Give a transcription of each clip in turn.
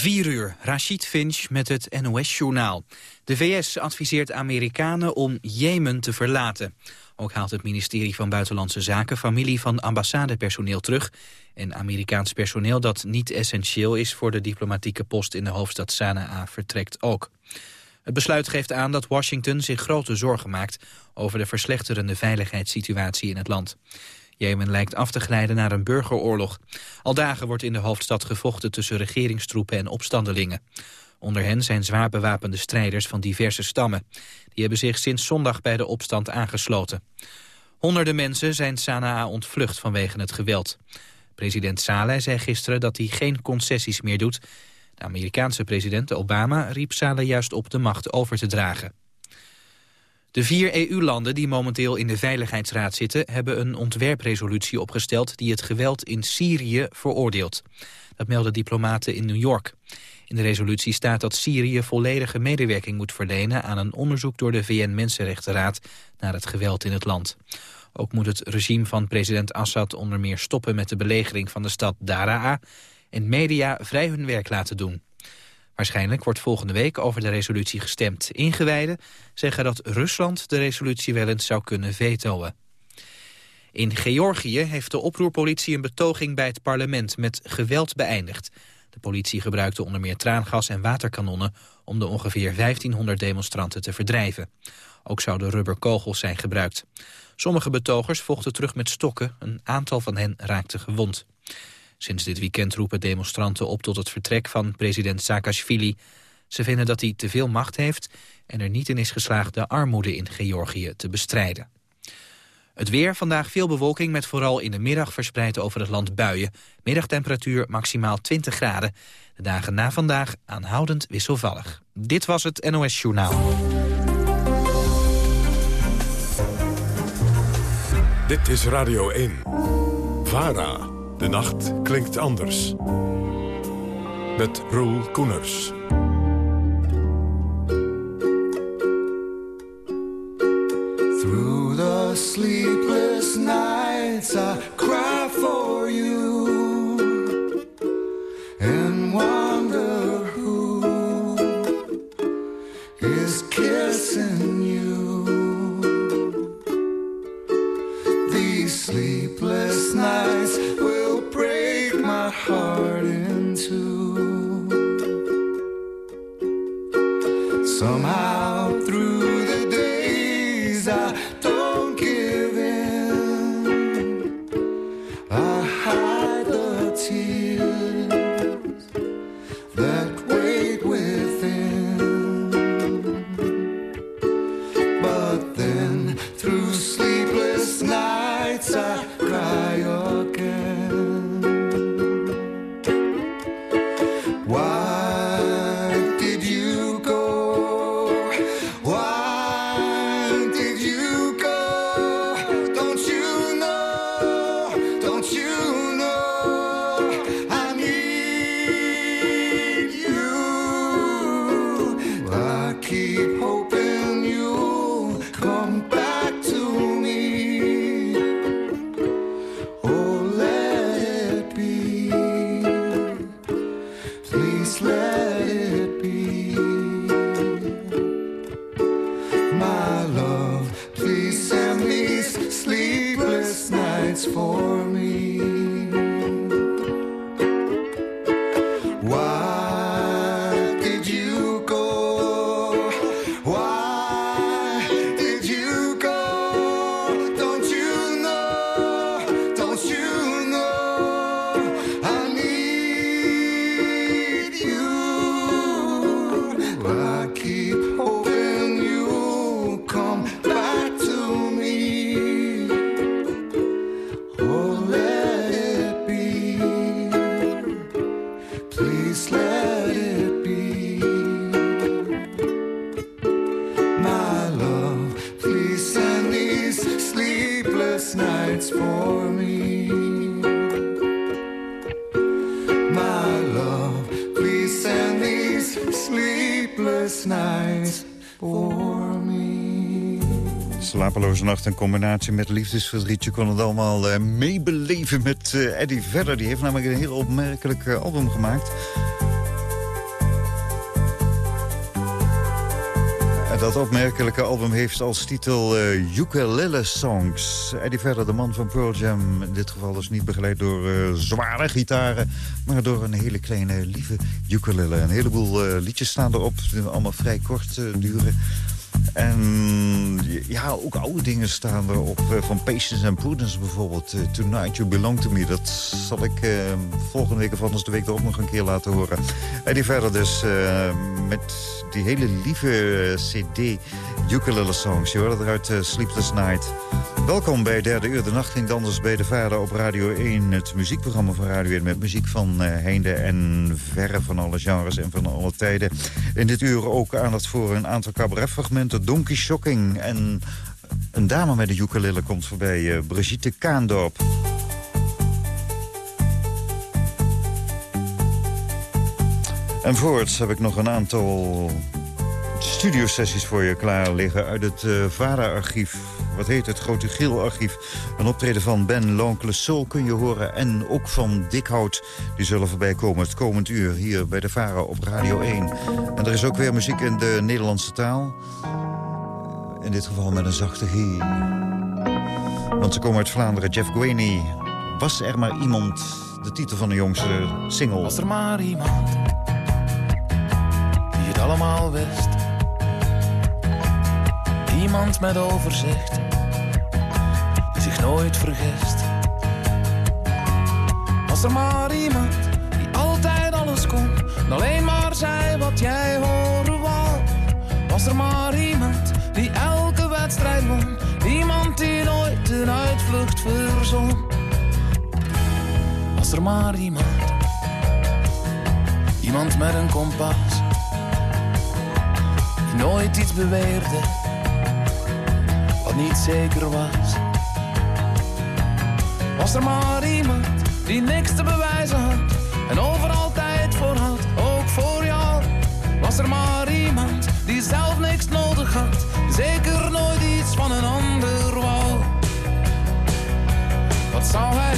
4 uur, Rashid Finch met het NOS-journaal. De VS adviseert Amerikanen om Jemen te verlaten. Ook haalt het ministerie van Buitenlandse Zaken familie van ambassadepersoneel terug... en Amerikaans personeel dat niet essentieel is voor de diplomatieke post in de hoofdstad Sanaa vertrekt ook. Het besluit geeft aan dat Washington zich grote zorgen maakt over de verslechterende veiligheidssituatie in het land. Jemen lijkt af te glijden naar een burgeroorlog. Al dagen wordt in de hoofdstad gevochten tussen regeringstroepen en opstandelingen. Onder hen zijn zwaar bewapende strijders van diverse stammen. Die hebben zich sinds zondag bij de opstand aangesloten. Honderden mensen zijn Sanaa ontvlucht vanwege het geweld. President Saleh zei gisteren dat hij geen concessies meer doet. De Amerikaanse president Obama riep Saleh juist op de macht over te dragen. De vier EU-landen die momenteel in de Veiligheidsraad zitten... hebben een ontwerpresolutie opgesteld die het geweld in Syrië veroordeelt. Dat melden diplomaten in New York. In de resolutie staat dat Syrië volledige medewerking moet verlenen... aan een onderzoek door de VN-Mensenrechtenraad naar het geweld in het land. Ook moet het regime van president Assad onder meer stoppen met de belegering van de stad Daraa... en media vrij hun werk laten doen. Waarschijnlijk wordt volgende week over de resolutie gestemd. Ingewijden zeggen dat Rusland de resolutie wel eens zou kunnen vetoen. In Georgië heeft de oproerpolitie een betoging bij het parlement met geweld beëindigd. De politie gebruikte onder meer traangas en waterkanonnen om de ongeveer 1500 demonstranten te verdrijven. Ook zouden rubberkogels zijn gebruikt. Sommige betogers vochten terug met stokken, een aantal van hen raakte gewond. Sinds dit weekend roepen demonstranten op tot het vertrek van president Saakashvili. Ze vinden dat hij te veel macht heeft en er niet in is geslaagd de armoede in Georgië te bestrijden. Het weer, vandaag veel bewolking met vooral in de middag verspreid over het land buien. Middagtemperatuur maximaal 20 graden. De dagen na vandaag aanhoudend wisselvallig. Dit was het NOS Journaal. Dit is Radio 1. VARA. De nacht klinkt anders. Met Roel Koeners. Through the sleepless nights I cry for you Somehow slept. combinatie met liefdesverdrietje kon het allemaal uh, meebeleven met uh, Eddie Vedder. Die heeft namelijk een heel opmerkelijk eh, album gemaakt. Dat opmerkelijke album heeft als titel uh, Ukulele Songs. Eddie Vedder, de man van Pearl Jam. In dit geval dus niet begeleid door zware gitaren... maar door een hele kleine, lieve ukulele. Een heleboel liedjes staan erop, die allemaal vrij kort duren. En ja, ook oude dingen staan erop. Van Patience and Prudence bijvoorbeeld. Tonight You Belong To Me. Dat zal ik volgende week of anders de week erop nog een keer laten horen. Eddie Vedder dus met die hele lieve eh, cd Ukulele Songs. Je hoort het eruit uh, Sleepless Night. Welkom bij derde uur. De nacht ging anders bij de vader op Radio 1. Het muziekprogramma van Radio 1 met muziek van uh, heinde en verre van alle genres en van alle tijden. In dit uur ook aandacht voor een aantal cabaretfragmenten. Donkey Shocking en een dame met een ukulele komt voorbij. Uh, Brigitte Kaandorp. En voorts heb ik nog een aantal studiosessies voor je klaar liggen... uit het uh, VARA-archief. Wat heet het? Grote Giel-archief. Een optreden van Ben L'Oncle Soul kun je horen. En ook van Dikhout. Die zullen voorbij komen het komend uur hier bij de VARA op Radio 1. En er is ook weer muziek in de Nederlandse taal. In dit geval met een zachte G. Want ze komen uit Vlaanderen. Jeff Gueney. Was er maar iemand... De titel van de jongste single. Was er maar iemand allemaal wist. Iemand met overzicht, die nooit vergist. Was er maar iemand die altijd alles kon, en alleen maar zei wat jij horen wou. Was er maar iemand die elke wedstrijd won, iemand die nooit een uitvlucht verzon. Was er maar iemand, iemand met een kompas nooit iets beweerde wat niet zeker was. Was er maar iemand die niks te bewijzen had en overal tijd voor had, ook voor jou. Was er maar iemand die zelf niks nodig had, zeker nooit iets van een ander wou. Wat zou hij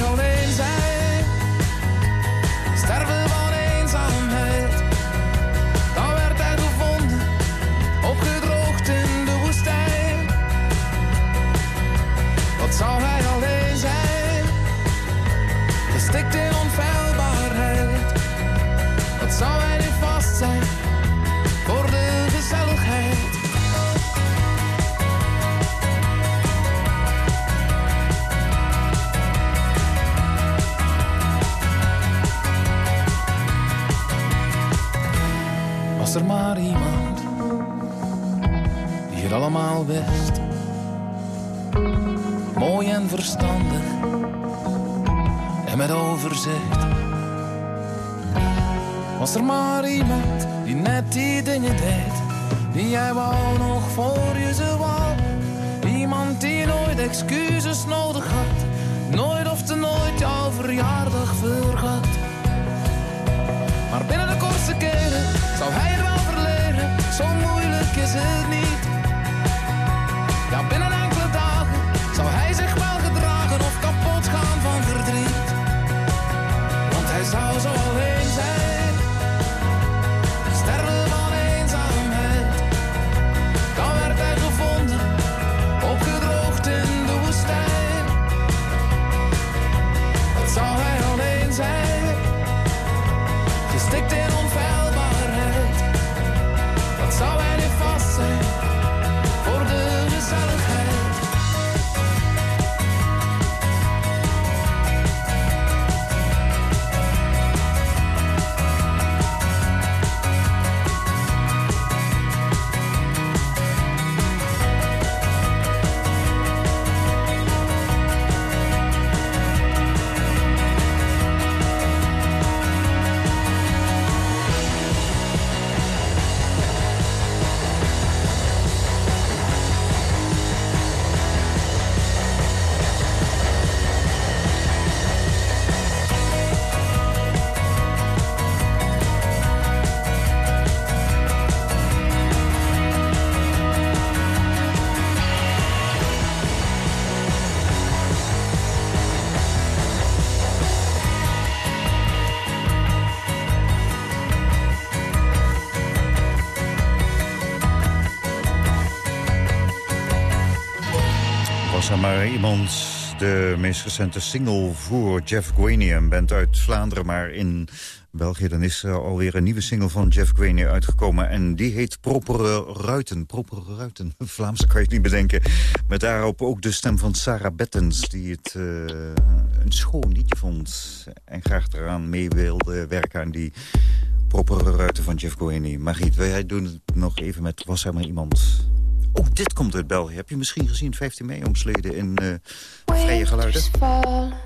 iemand de meest recente single voor Jeff Guenie, een band uit Vlaanderen, maar in België. Dan is er alweer een nieuwe single van Jeff Guenie uitgekomen. En die heet Propere Ruiten. Propere Ruiten, Vlaamse kan je het niet bedenken. Met daarop ook de stem van Sarah Bettens, die het uh, een schoon liedje vond. En graag eraan mee wilde werken aan die Propere Ruiten van Jeff Guenie. Margriet, wij doen het nog even met Was er maar iemand... Oh, dit komt uit België. Heb je misschien gezien 15 mei omsleden in uh, Vrije Geluiden? Crow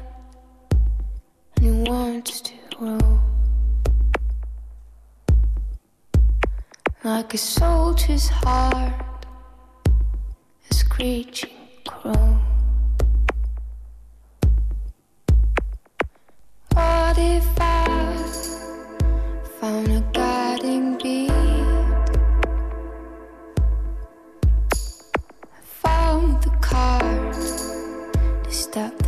stuck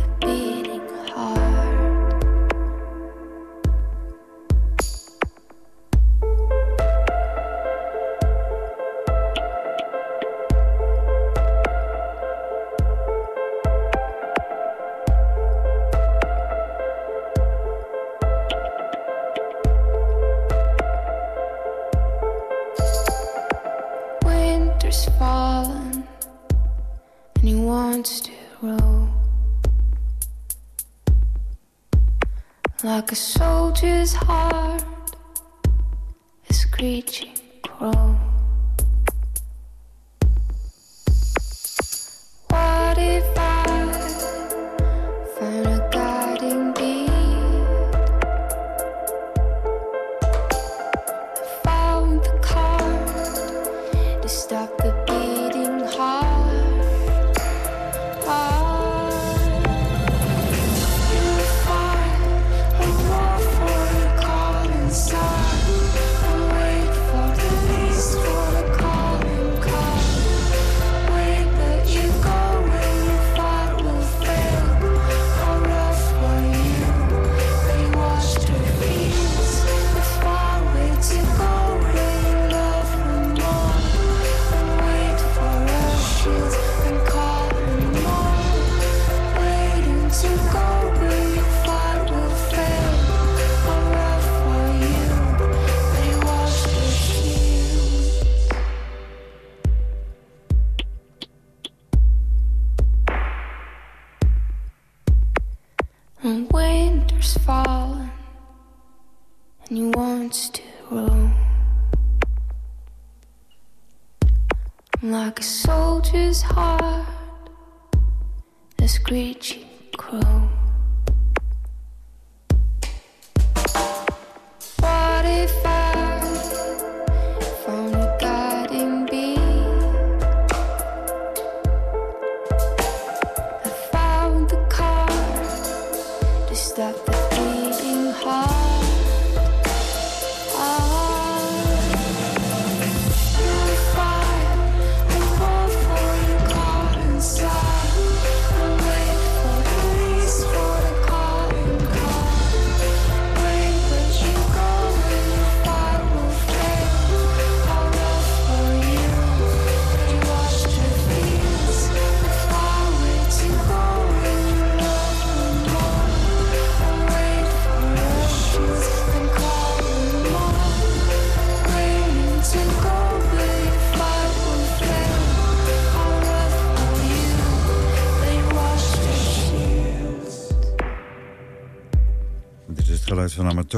van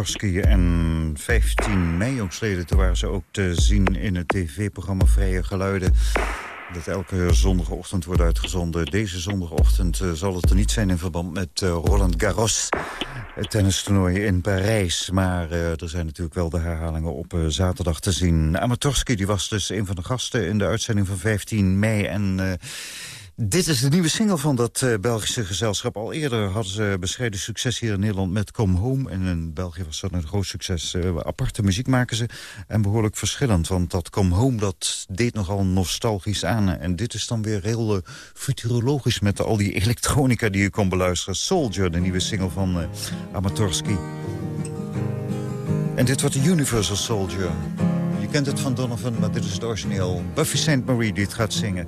Amatorski. En 15 mei jongsleden, toen waren ze ook te zien in het tv-programma Vrije Geluiden. Dat elke zondagochtend wordt uitgezonden. Deze zondagochtend uh, zal het er niet zijn in verband met uh, Roland Garros. Het tennistoernooi in Parijs. Maar uh, er zijn natuurlijk wel de herhalingen op zaterdag te zien. Amatorski die was dus een van de gasten in de uitzending van 15 mei. En dit is de nieuwe single van dat uh, Belgische gezelschap. Al eerder hadden ze bescheiden succes hier in Nederland met Come Home. En in België was dat een groot succes. Uh, aparte muziek maken ze en behoorlijk verschillend. Want dat Come Home dat deed nogal nostalgisch aan. En dit is dan weer heel uh, futurologisch met al die elektronica die je kon beluisteren. Soldier, de nieuwe single van Amatorski. En dit wordt de Universal Soldier. Je kent het van Donovan, maar dit is het origineel. Buffy St. Marie die het gaat zingen.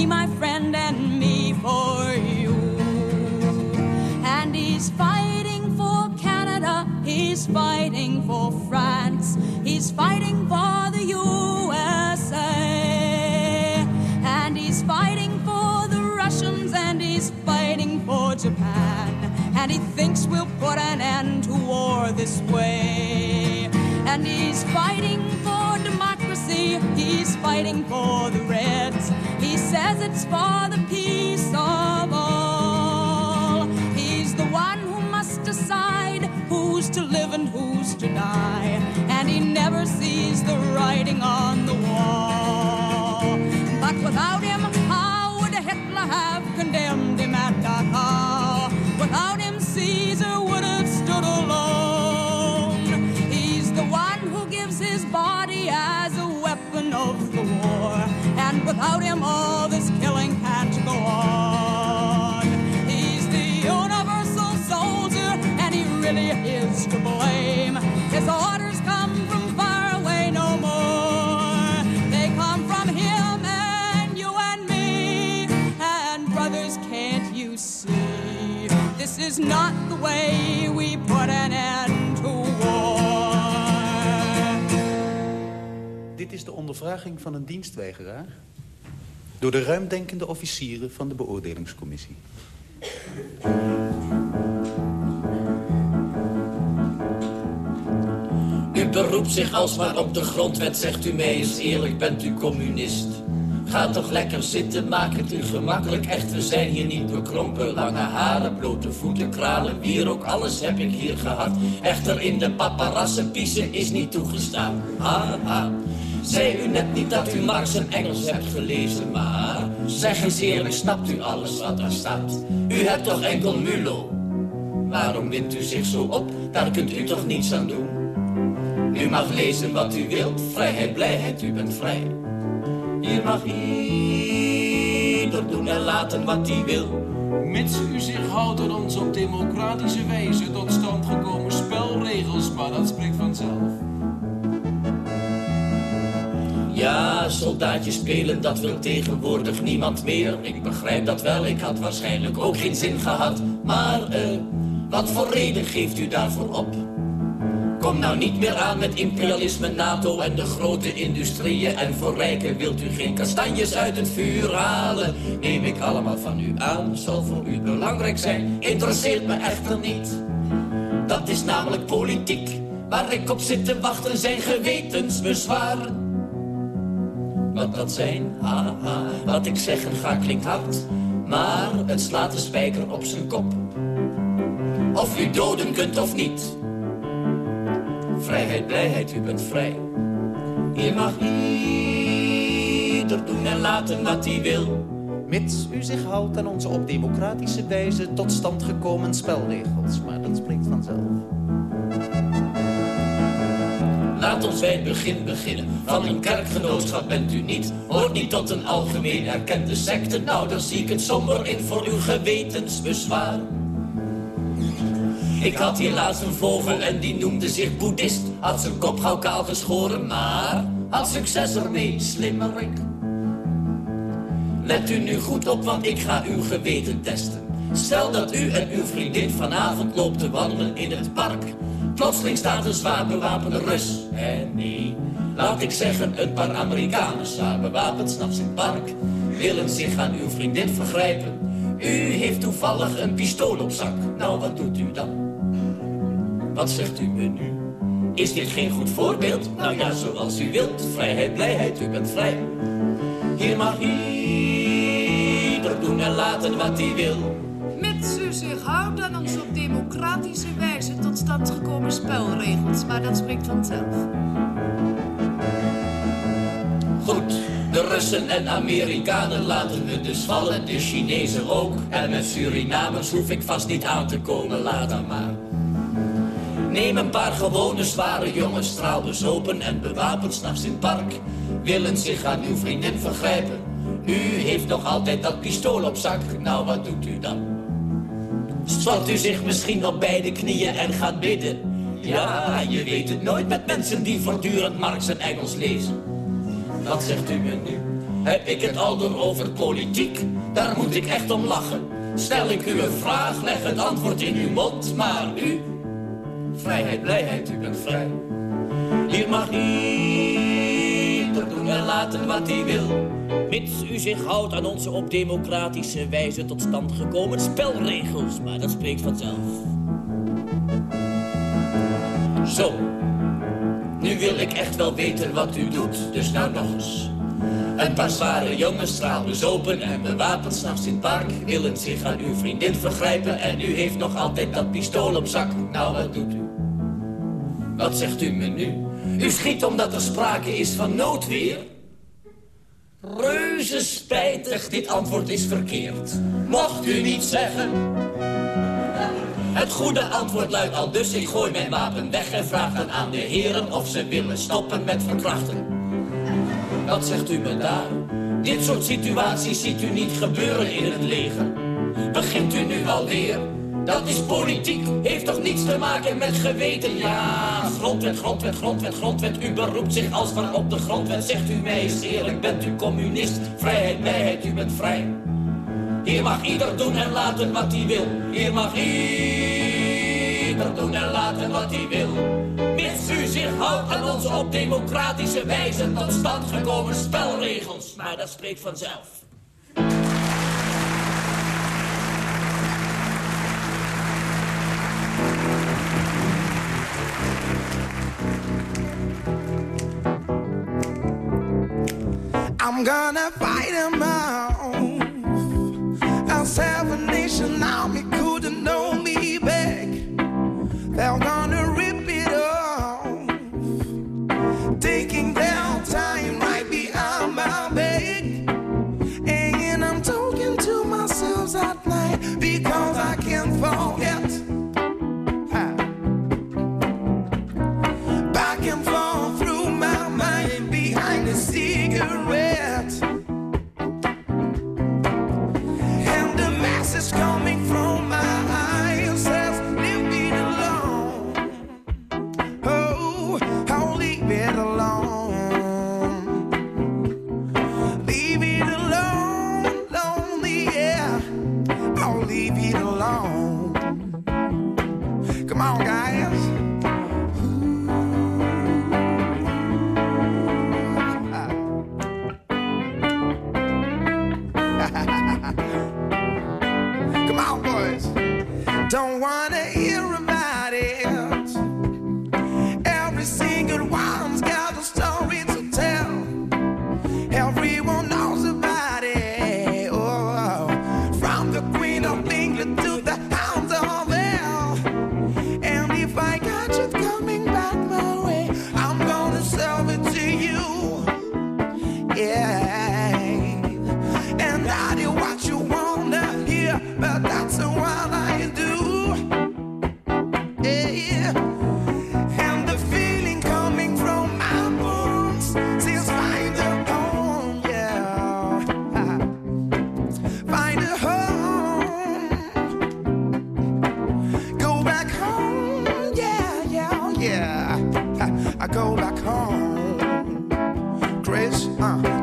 Me, my friend, and me for you. And he's fighting for Canada, he's fighting for France, he's fighting for the USA. And he's fighting for the Russians, and he's fighting for Japan. And he thinks we'll put an end to war this way. And he's fighting for democracy, he's fighting for the Reds. Says it's for the peace of all. He's the one who must decide who's to live and who's to die. And he never sees the writing on the wall. But without him, how would Hitler have condemned him at Dachau? Uh-huh? Without him, Caesar without him, all this killing can't go on. He's the universal soldier, and he really is to blame. His orders come from far away no more. They come from him and you and me. And brothers, can't you see? This is not the way we put an end to war. Dit is de ondervraging van een dienstweigeraar door de ruimdenkende officieren van de beoordelingscommissie. U beroept zich alsmaar op de grondwet, zegt u mee eens eerlijk, bent u communist. Ga toch lekker zitten, maak het u gemakkelijk, echt, we zijn hier niet bekrompen. Lange haren, blote voeten, kralen, bier, ook alles heb ik hier gehad. Echter in de paparazzen piezen is niet toegestaan. Ha, ha. Zei u net niet dat u Marx en Engels hebt gelezen, maar... Zeg eens eerlijk, snapt u alles wat daar staat? U hebt toch enkel Mulo? Waarom wint u zich zo op? Daar kunt u toch niets aan doen? U mag lezen wat u wilt, vrijheid, blijheid, u bent vrij. Hier mag ieder doen en laten wat hij wil. Mits u zich houdt aan onze op democratische wijze tot stand gekomen spelregels, maar dat spreekt vanzelf. Ja, soldaatjes spelen, dat wil tegenwoordig niemand meer. Ik begrijp dat wel, ik had waarschijnlijk ook geen zin gehad. Maar, eh, wat voor reden geeft u daarvoor op? Kom nou niet meer aan met imperialisme, NATO en de grote industrieën. En voor rijken wilt u geen kastanjes uit het vuur halen. Neem ik allemaal van u aan, zal voor u belangrijk zijn. Interesseert me echter niet. Dat is namelijk politiek. Waar ik op zit te wachten zijn gewetensbezwaren. Wat dat zijn, haha, wat ik zeggen ga klinkt hard. Maar het slaat de spijker op zijn kop. Of u doden kunt of niet. Vrijheid, blijheid, u bent vrij. Hier mag ieder doen en laten wat hij wil. Mits u zich houdt aan onze op democratische wijze tot stand gekomen spelregels. Maar dat spreekt vanzelf. Laat ons bij het begin beginnen. Van een kerkgenootschap bent u niet. Hoort niet tot een algemeen erkende secte. Nou, dan zie ik het somber in voor uw gewetensbezwaar. Ik had hier laatst een vogel en die noemde zich boeddhist. Had zijn kop gauw kaal geschoren, maar had succes ermee, slimmerik. Let u nu goed op, want ik ga uw geweten testen. Stel dat u en uw vriendin vanavond loopt te wandelen in het park. Plotseling staat een zwaar bewapende Rus. En nee, laat ik zeggen, een paar Amerikanen zwaar bewapend s'nachts in het park. Willen zich aan uw vriendin vergrijpen. U heeft toevallig een pistool op zak. Nou, wat doet u dan? Wat zegt u me nu? Is dit geen goed voorbeeld? Nou ja, zoals u wilt. Vrijheid, blijheid, u bent vrij. Hier mag ieder doen en laten wat hij wil. Zich houdt aan onze op democratische wijze tot stand gekomen spelregels. Maar dat spreekt vanzelf. Goed, de Russen en Amerikanen laten we dus vallen, de Chinezen ook. En met Surinamers hoef ik vast niet aan te komen, laat dan maar. Neem een paar gewone zware jongens, straalbezopen en bewapend s'nachts in park. Willen zich aan uw vriendin vergrijpen. U heeft nog altijd dat pistool op zak, nou wat doet u dan? Stort u zich misschien op beide knieën en gaat bidden? Ja, je weet het nooit met mensen die voortdurend Marx en Engels lezen. Wat zegt u me nu? Heb ik het al door over politiek? Daar moet ik echt om lachen. Stel ik u een vraag, leg het antwoord in uw mond, maar u... Vrijheid, blijheid, u bent vrij. Hier mag doen en laten wat hij wil. Mits u zich houdt aan onze op democratische wijze tot stand gekomen spelregels. Maar dat spreekt vanzelf. Zo. Nu wil ik echt wel weten wat u doet, dus nou nog eens. Een paar zware jongens straalbezopen en bewapend s'nachts in het park... willen zich aan uw vriendin vergrijpen en u heeft nog altijd dat pistool op zak. Nou, wat doet u? Wat zegt u me nu? U schiet omdat er sprake is van noodweer? Reuze spijtig, dit antwoord is verkeerd. Mocht u niet zeggen... Het goede antwoord luidt al dus, ik gooi mijn wapen weg... en vraag dan aan de heren of ze willen stoppen met verkrachten. Wat zegt u me daar? Dit soort situaties ziet u niet gebeuren in het leger. Begint u nu alweer? Dat is politiek, heeft toch niets te maken met geweten? Ja, grondwet, grondwet, grondwet, grondwet. U beroept zich als van op de grondwet. Zegt u mij eens eerlijk, bent u communist? Vrijheid, blijheid, u bent vrij. Hier mag ieder doen en laten wat hij wil. Hier mag ieder doen en laten wat hij wil. Mits u zich houdt aan onze op democratische wijze tot stand gekomen spelregels. Maar dat spreekt vanzelf. I'm gonna fight him off. I'll have a nation army couldn't know me back. They're go back home. Chris, uh,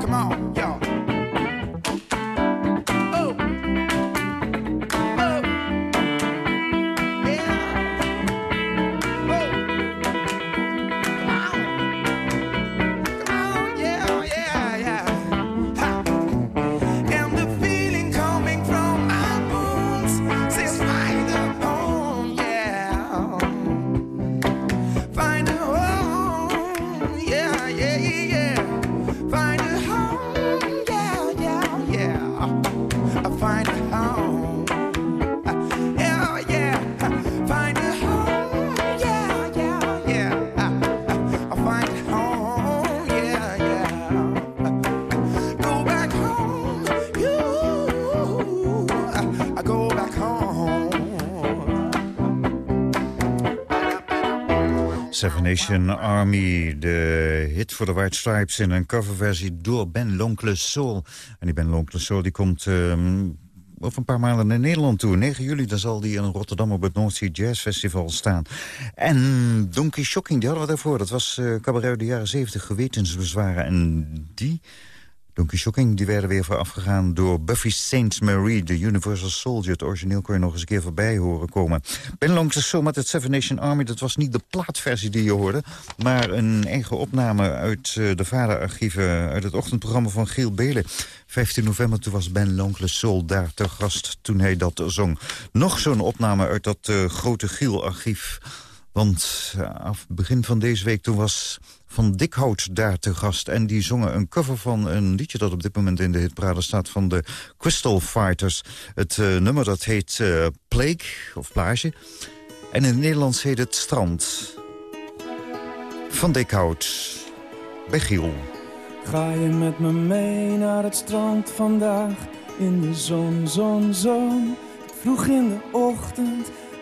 Seven Nation Army, de hit voor de White Stripes... in een coverversie door Ben L'Oncle Soul. En die Ben L'Oncle Soul die komt um, over een paar maanden naar Nederland toe. 9 juli dan zal die in Rotterdam op het Sea Jazz Festival staan. En Donkey Shocking, die hadden we daarvoor. Dat was uh, cabaret uit de jaren 70, gewetensbezwaren. En die Donkey Shocking die werden weer voorafgegaan door Buffy Saint Marie, de Universal Soldier. Het origineel kon je nog eens een keer voorbij horen komen. Ben Long Zo met het Seven Nation Army, dat was niet de plaatversie die je hoorde... maar een eigen opname uit uh, de vaderarchieven, uit het ochtendprogramma van Giel Belen. 15 november, toen was Ben L'Oncle Soul daar te gast toen hij dat zong. Nog zo'n opname uit dat uh, grote Giel-archief... Want uh, af begin van deze week toen was van Dikhout daar te gast. En die zongen een cover van een liedje dat op dit moment in de hitparade staat... van de Crystal Fighters. Het uh, nummer dat heet uh, Plague, of Plage. En in het Nederlands heet het Strand. Van Dikhout, bij Giel. Ga je met me mee naar het strand vandaag? In de zon, zon, zon. Vroeg in de ochtend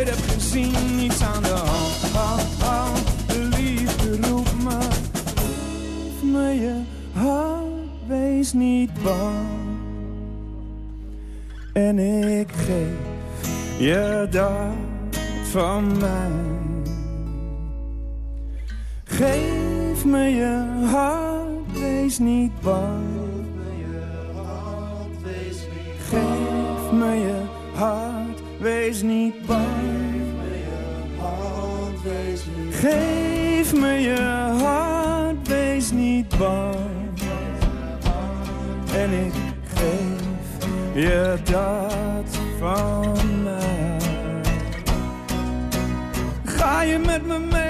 ik heb gezien. Niets aan de hand, hand. De liefde roept me. Geef me je hart, wees niet bang. En ik geef je dat van mij. Geef me je hart, wees niet bang. Geef me je hart, wees niet Geef me je hart, wees niet bang. En ik geef je dat van mij. Ga je met me mee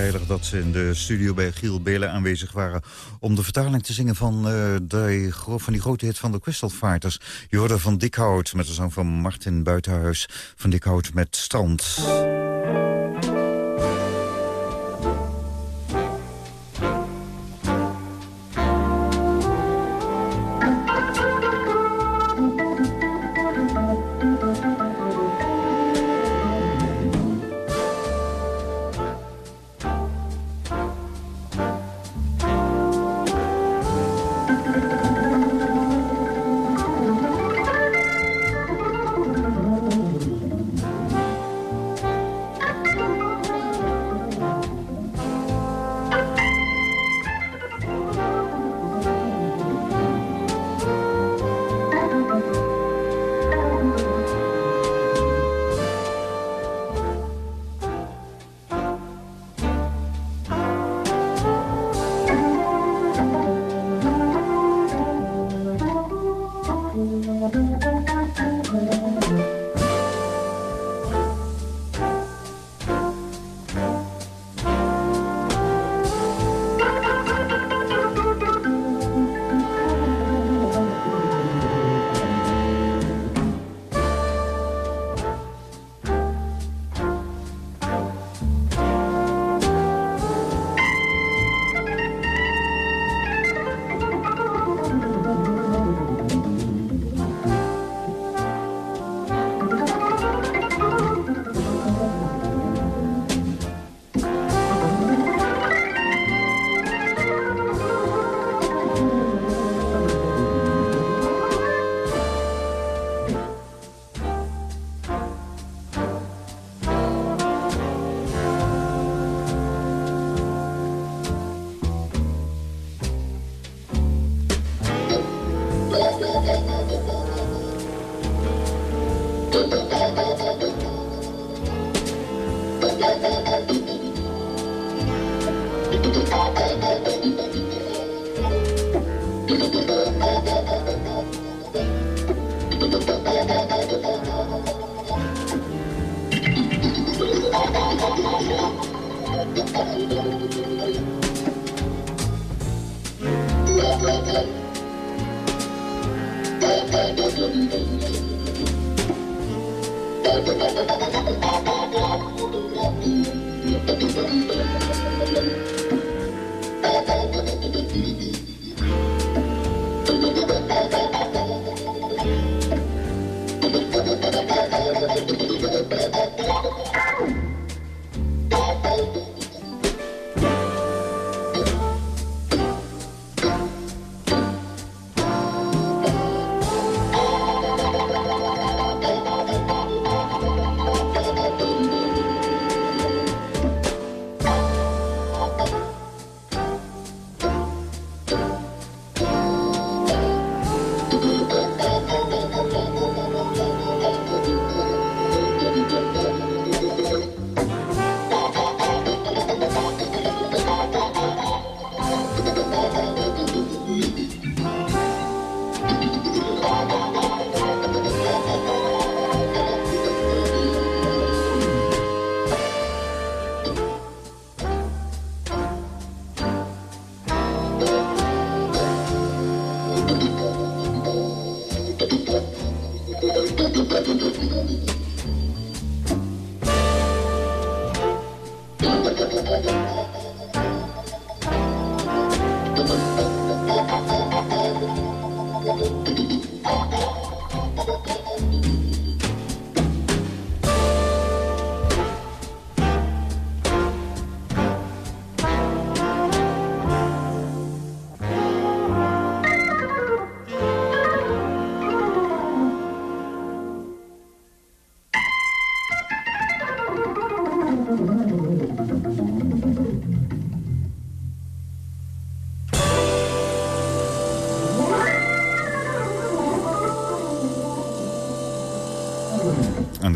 vrijdag dat ze in de studio bij Giel Belen aanwezig waren... om de vertaling te zingen van, uh, de, van die grote hit van de Crystal Fighters. Je van Dikhout met de zang van Martin Buitenhuis van Dikhout met Strand.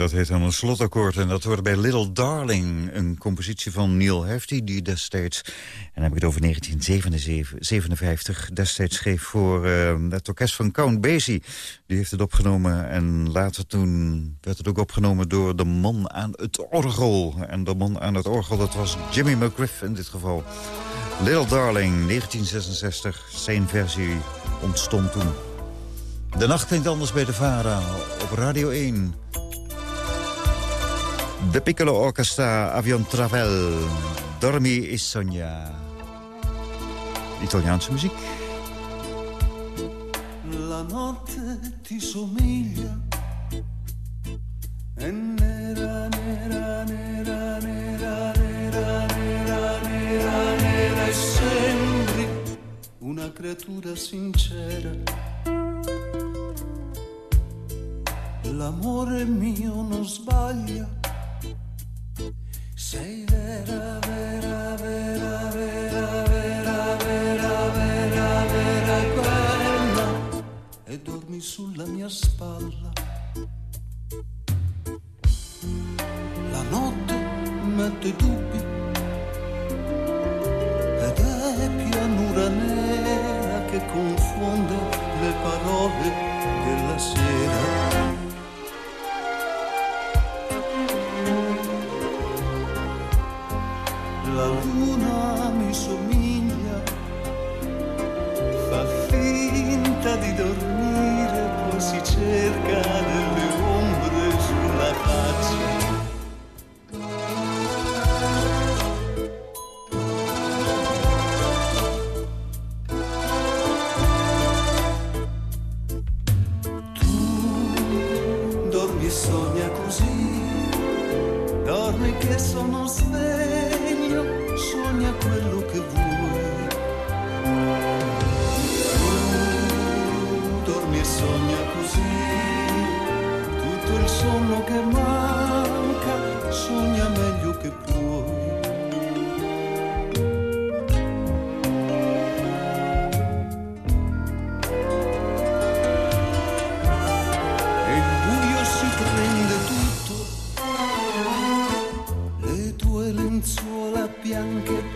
Dat heet dan een slotakkoord. En dat hoort bij Little Darling, een compositie van Neil Hefti... die destijds, en dan heb ik het over 1957... destijds schreef voor uh, het orkest van Count Basie. Die heeft het opgenomen en later toen werd het ook opgenomen... door de man aan het orgel. En de man aan het orgel, dat was Jimmy McGriff in dit geval. Little Darling, 1966, zijn versie ontstond toen. De nacht klinkt anders bij de VARA op Radio 1. De Piccolo Orchestra Avion Travel. Dormi e Sogna. Italiaanse muziek. La notte ti somiglia E nera, nera, nera, nera, nera, nera, nera, nera E sembri una creatura sincera L'amore mio non sbaglia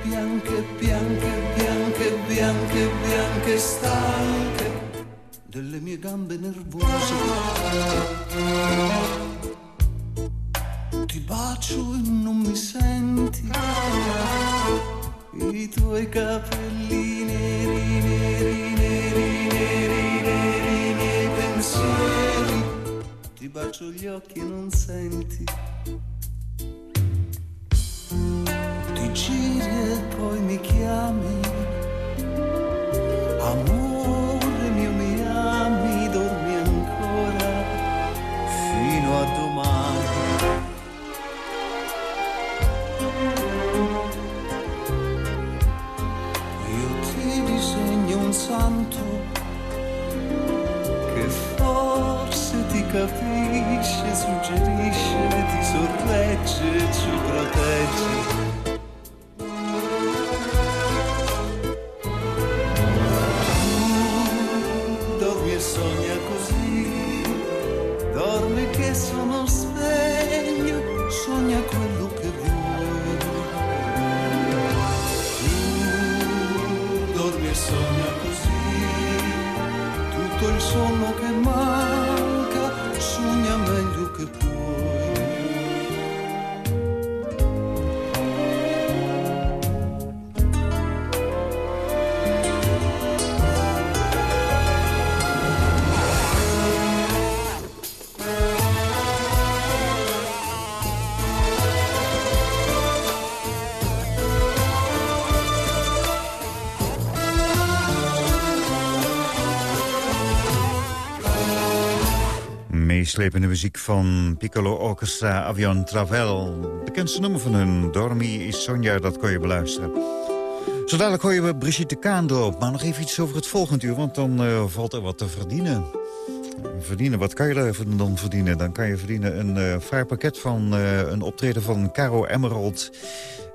bianche, bianche, bianche, bianche, bianche, stanche delle mie gambe nervose. Ti bacio e non mi senti, i tuoi capelli neri, neri, neri, neri, neri, miei pensieri. Ti bacio gli occhi e non senti. Giri e poi mi chiami. Amore mio, mi ami, dormi ancora fino a domani. Io ti disegno un santo che forse ti capisce, suggerisce, ti sorregge, ci protegge. Meeslepende muziek van Piccolo Orchestra Avion Travel. Bekendste nummer van hun, Dormi is Sonja, dat kon je beluisteren. Zo dadelijk hoor je Brigitte Kaandorp. Maar nog even iets over het volgende uur, want dan eh, valt er wat te verdienen. Verdienen, wat kan je daar dan verdienen? Dan kan je verdienen een uh, fraai pakket van uh, een optreden van Caro Emerald...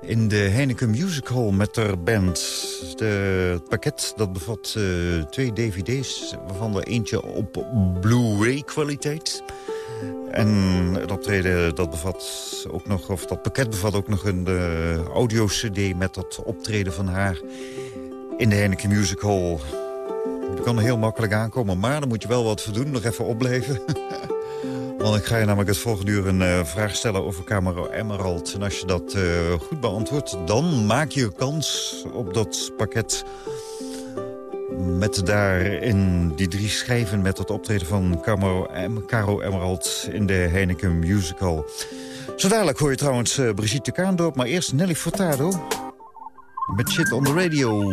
in de Heineken Music Hall met haar band. Het pakket dat bevat uh, twee dvd's, waarvan er eentje op Blu-ray kwaliteit... En het optreden dat bevat ook nog, of dat pakket bevat ook nog een audio-cd met dat optreden van haar in de Heineken Music Hall. Je kan er heel makkelijk aankomen, maar dan moet je wel wat voor doen. Nog even opblijven. Want ik ga je namelijk het volgende uur een uh, vraag stellen over Camera Emerald. En als je dat uh, goed beantwoordt, dan maak je kans op dat pakket... met daarin die drie schijven met het optreden van Caro, Caro Emerald... in de Heineken Musical. Zo dadelijk hoor je trouwens uh, Brigitte Kaandorp, maar eerst Nelly Furtado... met Shit on the Radio.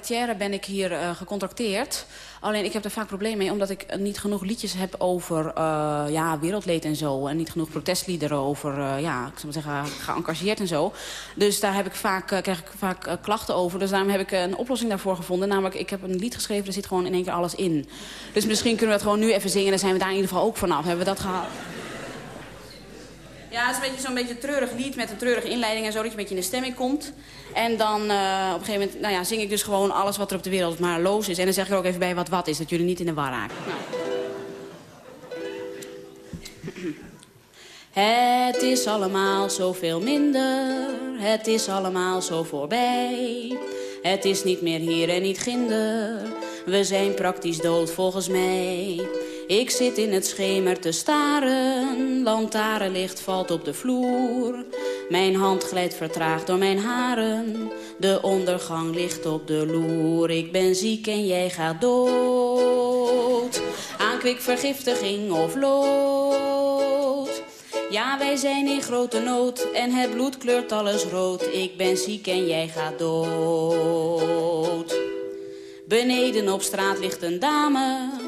cabaretière ben ik hier eh, gecontracteerd. Alleen ik heb er vaak problemen mee, omdat ik eh, niet genoeg liedjes heb over eh, ja, wereldleed en zo. En niet genoeg protestliederen over, ja, ik zou zeggen, geëngageerd en zo. Dus daar heb ik vaak, krijg ik vaak klachten over. Dus daarom heb ik een oplossing daarvoor gevonden. Namelijk, ik heb een lied geschreven, er zit gewoon in één keer alles in. Dus misschien kunnen we dat gewoon nu even zingen. Dan zijn we daar in ieder geval ook vanaf. Hebben we dat gehaald? Ja, het is een beetje zo'n beetje treurig lied met een treurige inleiding en zo, dat je een beetje in de stemming komt. En dan eh, op een gegeven moment nou ja, zing ik dus gewoon alles wat er op de wereld maar los is. En dan zeg ik er ook even bij wat wat is, dat jullie niet in de war raken. Nou. Het is allemaal zoveel minder, het is allemaal zo voorbij. Het is niet meer hier en niet ginder, we zijn praktisch dood volgens mij. Ik zit in het schemer te staren, lantaarnlicht valt op de vloer. Mijn hand glijdt vertraagd door mijn haren, de ondergang ligt op de loer. Ik ben ziek en jij gaat dood, aan kwikvergiftiging of lood. Ja, wij zijn in grote nood en het bloed kleurt alles rood. Ik ben ziek en jij gaat dood. Beneden op straat ligt een dame.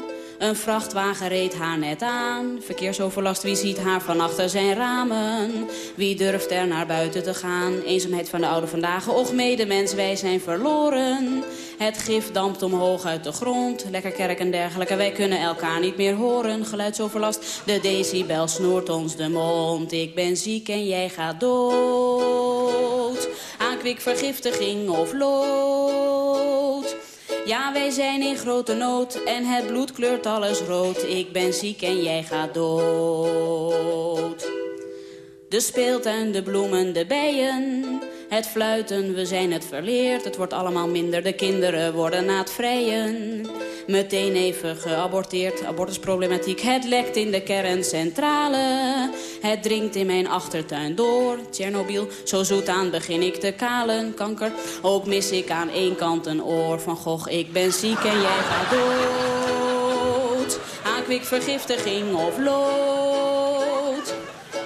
Een vrachtwagen reed haar net aan. Verkeersoverlast, wie ziet haar van achter zijn ramen? Wie durft er naar buiten te gaan? Eenzaamheid van de oude vandaag. Och, medemens, wij zijn verloren. Het gif dampt omhoog uit de grond. Lekker kerk en dergelijke, wij kunnen elkaar niet meer horen. Geluidsoverlast, de decibel snoert ons de mond. Ik ben ziek en jij gaat dood. Aan kwikvergiftiging of lood. Ja, wij zijn in grote nood en het bloed kleurt alles rood. Ik ben ziek en jij gaat dood. De speeltuin, de bloemen, de bijen, het fluiten, we zijn het verleerd. Het wordt allemaal minder, de kinderen worden na het vrijen. Meteen even geaborteerd, abortusproblematiek. Het lekt in de kerncentrale. Het dringt in mijn achtertuin door. Tsjernobyl, zo zoet aan begin ik te kalen. Kanker, ook mis ik aan één kant een oor. Van Gogh, ik ben ziek en jij gaat dood. Aan kwikvergiftiging of lood.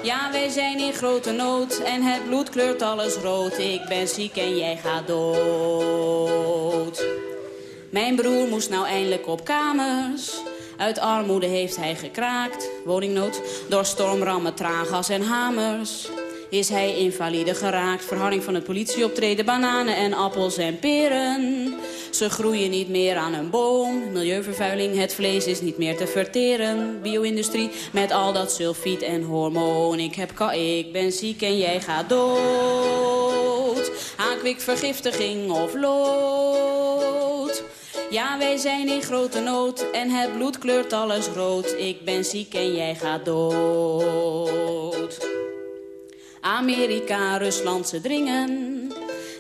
Ja, wij zijn in grote nood en het bloed kleurt alles rood. Ik ben ziek en jij gaat dood. Mijn broer moest nou eindelijk op kamers. Uit armoede heeft hij gekraakt. Woningnood door stormrammen, traangas en hamers. Is hij invalide geraakt. Verharding van het politieoptreden. Bananen en appels en peren. Ze groeien niet meer aan een boom. Milieuvervuiling, het vlees is niet meer te verteren. Bio-industrie met al dat sulfiet en hormoon. Ik, heb ka ik ben ziek en jij gaat dood. Aan kwikvergiftiging of lood. Ja, wij zijn in grote nood en het bloed kleurt alles rood. Ik ben ziek en jij gaat dood. Amerika, Rusland, ze dringen.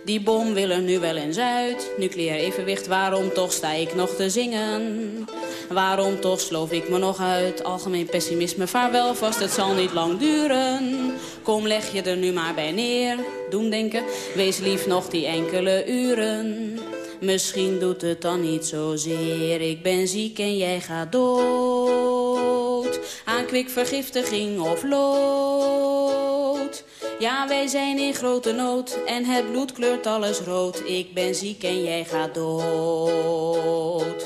Die bom wil er nu wel eens uit. Nucleair evenwicht, waarom toch sta ik nog te zingen? Waarom toch sloof ik me nog uit? Algemeen pessimisme, vaarwel vast, het zal niet lang duren. Kom, leg je er nu maar bij neer. Doen denken, wees lief nog die enkele uren. Misschien doet het dan niet zozeer. Ik ben ziek en jij gaat dood. Aan kwikvergiftiging of lood. Ja, wij zijn in grote nood en het bloed kleurt alles rood. Ik ben ziek en jij gaat dood.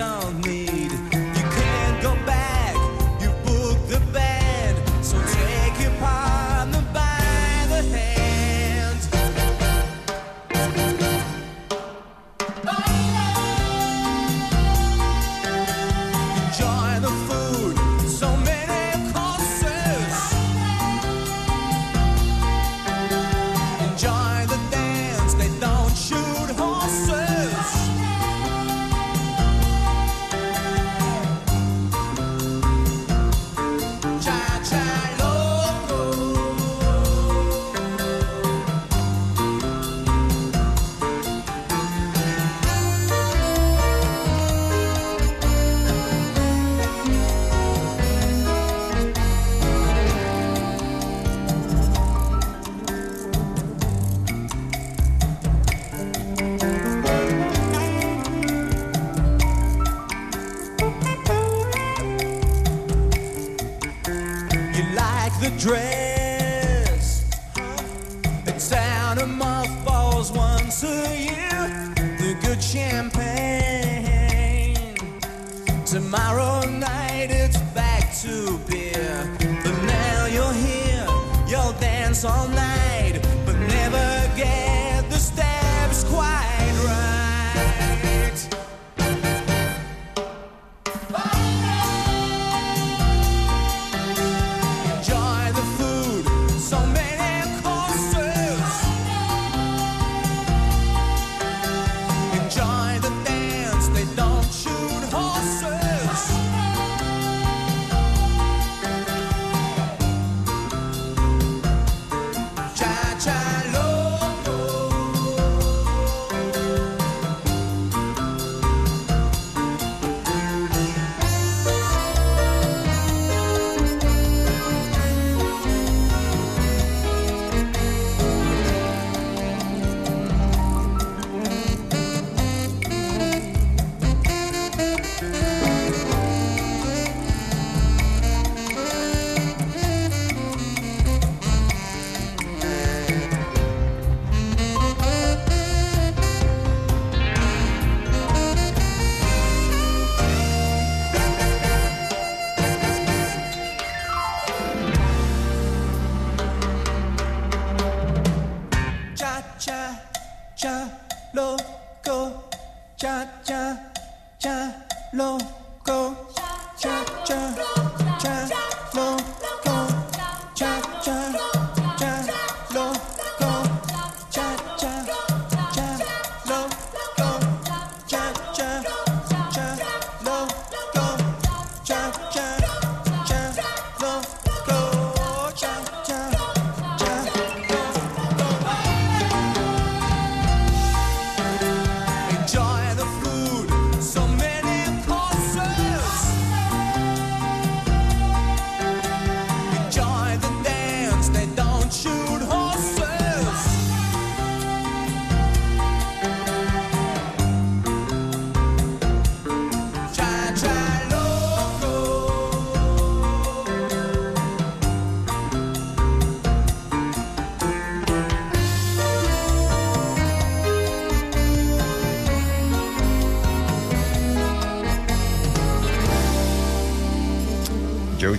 Don't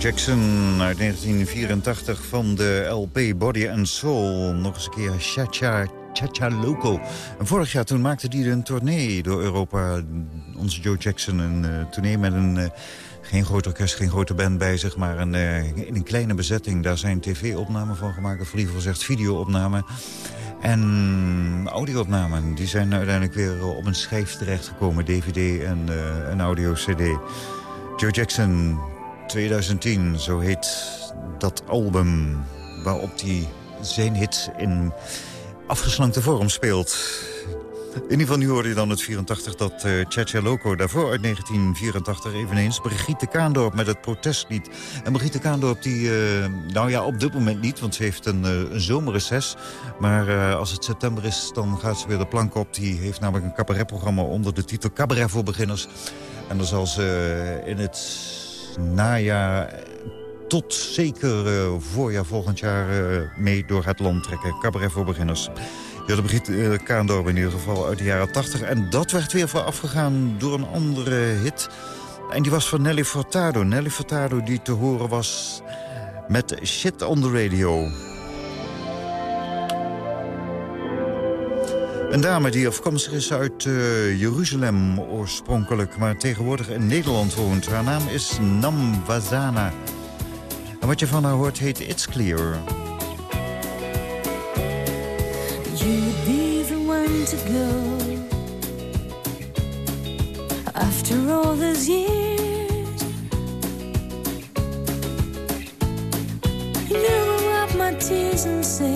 Jackson uit 1984 van de LP Body and Soul. Nog eens een keer Cha-Cha, Cha-Cha Loco. En vorig jaar toen maakte hij een tournee door Europa. Onze Joe Jackson, een eh, tournee met een... eh, geen groot orkest, geen grote band bij zich, maar een, eh, in een kleine bezetting. Daar zijn tv-opnamen van gemaakt, of liever gezegd video-opnamen. En audio-opnamen, die zijn uiteindelijk weer op een schijf terechtgekomen. DVD en een audio-cd. Joe Jackson, 2010, zo heet dat album... waarop hij zijn hit in afgeslankte vorm speelt. In ieder geval, nu hoorde je dan het 84 dat uh, Loco. Daarvoor uit 1984 eveneens Brigitte Kaandorp met het protestlied. En Brigitte Kaandorp, die, eh, nou ja, op dit moment niet, want ze heeft een, uh, een zomerreces. Maar als het september is, dan gaat ze weer de plank op. Die heeft namelijk een cabaretprogramma onder de titel Cabaret voor Beginners. En dan zal ze in het najaar tot zeker voorjaar volgend jaar mee door het land trekken. Cabaret voor Beginners. Ja, de Brigitte uh, in ieder geval uit de jaren 80. En dat werd weer voorafgegaan door een andere hit. En die was van Nelly Furtado. Nelly Furtado die te horen was met Shit on the Radio. Een dame die afkomstig is uit uh, Jeruzalem oorspronkelijk... maar tegenwoordig in Nederland woont. Haar naam is Nam Wazana. En wat je van haar hoort heet It's Clear. You'd one to go after all those years. You wipe my tears and say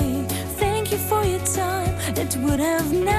would have never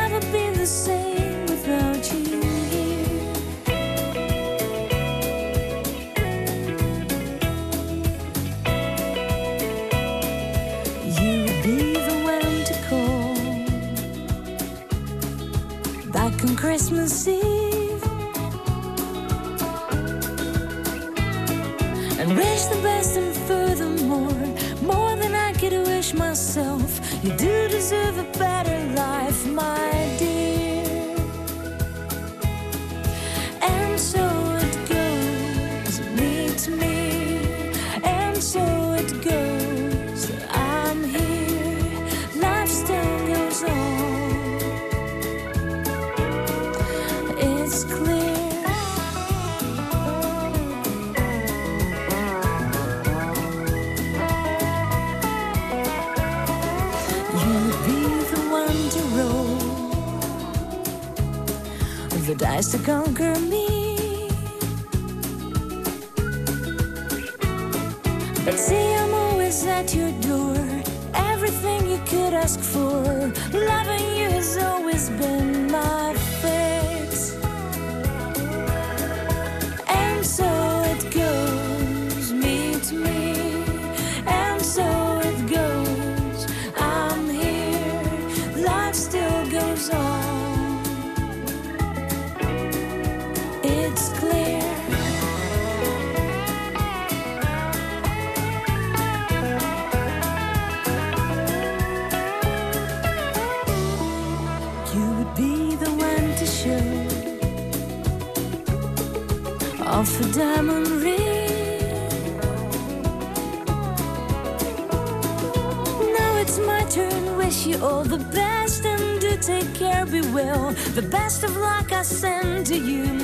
of luck I send to you,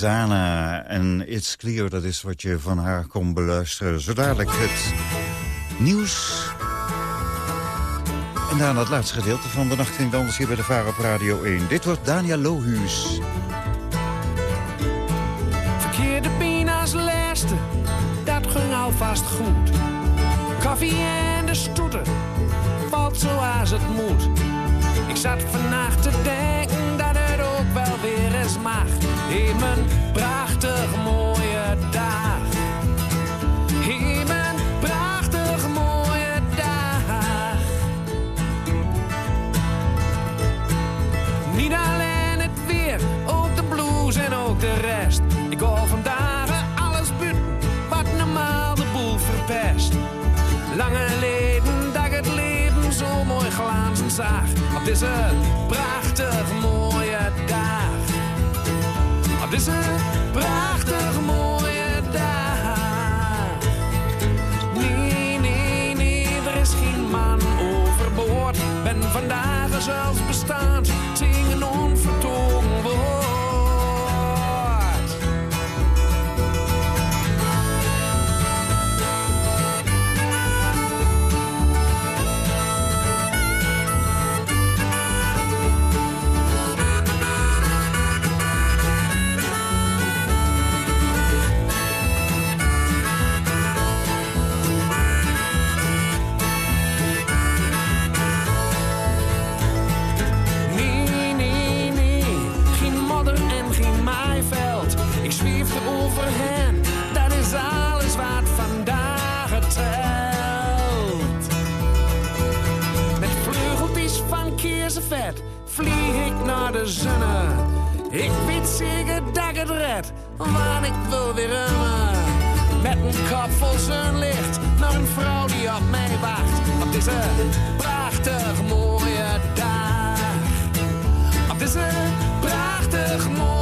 Namvazana en It's Clear, dat is wat je van haar kon beluisteren. Zo dadelijk het nieuws. En daarna het laatste gedeelte van de Nacht in Anders hier bij de Vara op Radio 1. Dit wordt Daniel Lohuus. Verkeerde been als dat ging alvast goed. Koffie en de stoeten, valt zoals het moet. Ik zat vannacht te denken Mijn prachtig mooie dag. Mijn prachtig mooie dag. Niet alleen het weer, ook de blues en ook de rest. Ik hoor vandaag alles buiten, wat normaal de boel verpest. Lange leden dat ik het leven zo mooi glazen zag. Op deze prachtig mooie dag. Op deze prachtig mooie dag. Nee, nee, nee, er is geen man overboord. Ben vandaag zelfs bestaand, de zonne. Ik weet zeker dat ik het red, want ik wil weer remmen. Met een kop vol zonlicht naar een vrouw die op mij wacht. Op deze prachtig mooie dag. Op deze prachtig mooie